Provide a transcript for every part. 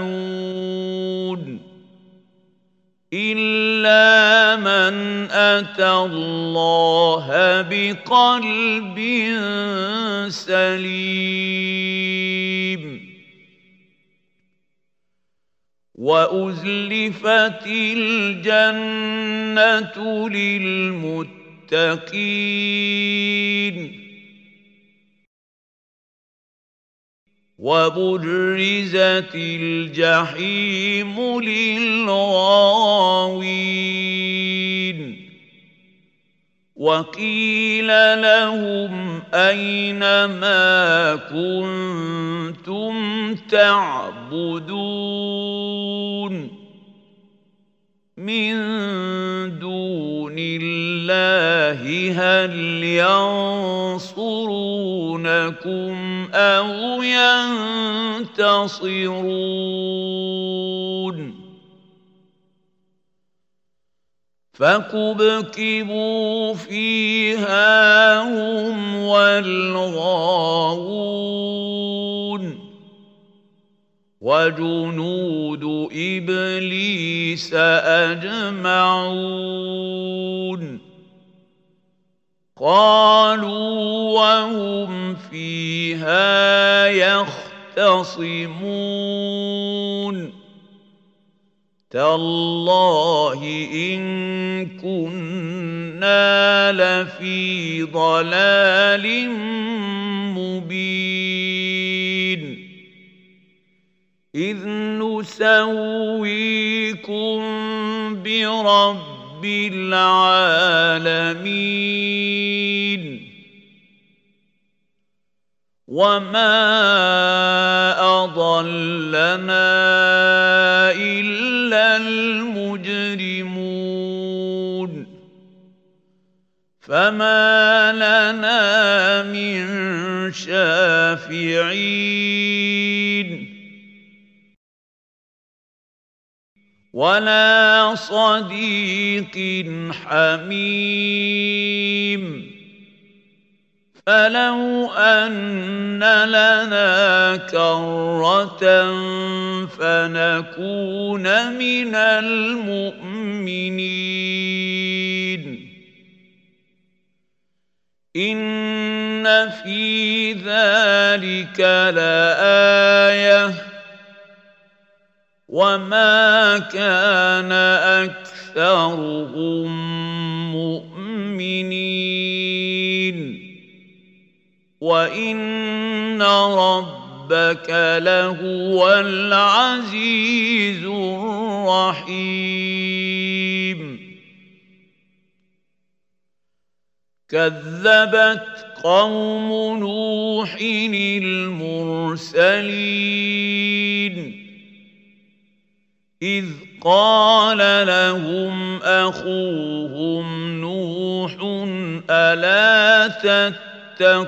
ولا بنون إلا من أتى الله بقلب سليم وأزلفت الجنة للمتقين وبرزت الجحيم للغاوين وقيل لهم اين ما كنتم تعبدون من دون الله هل ينصرونكم أو ينتصرون؟ فكبكبوا فيها هم والغاوون. وجنود إبليس أجمعون. قالوا وهم فيها يختصمون. تالله إن كنا لفي ضلال مبين. إذ نسويكم برب العالمين. وما أضلنا إلا المجرمون. فما لنا من شافعين. ولا صديق حميم. فلو أن لنا كرة فنكون من المؤمنين. إن في ذلك لآية وما كان اكثرهم مؤمنين وان ربك لهو العزيز الرحيم كذبت قوم نوح المرسلين إذ قال لهم أخوهم نوح ألا تتقون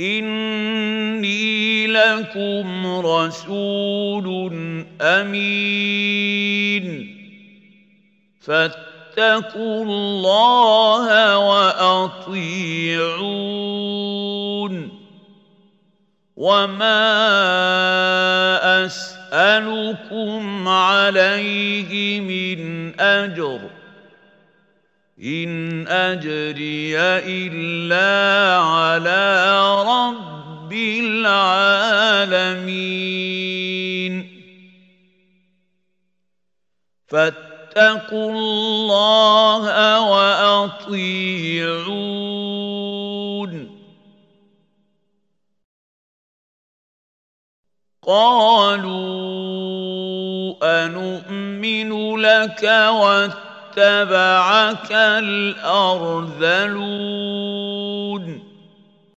إني لكم رسول أمين فاتقوا الله وأطيعون وما اسالكم عليه من اجر ان اجري الا على رب العالمين فاتقوا الله واطيعون قالوا انومن لك واتبعك الأرذلون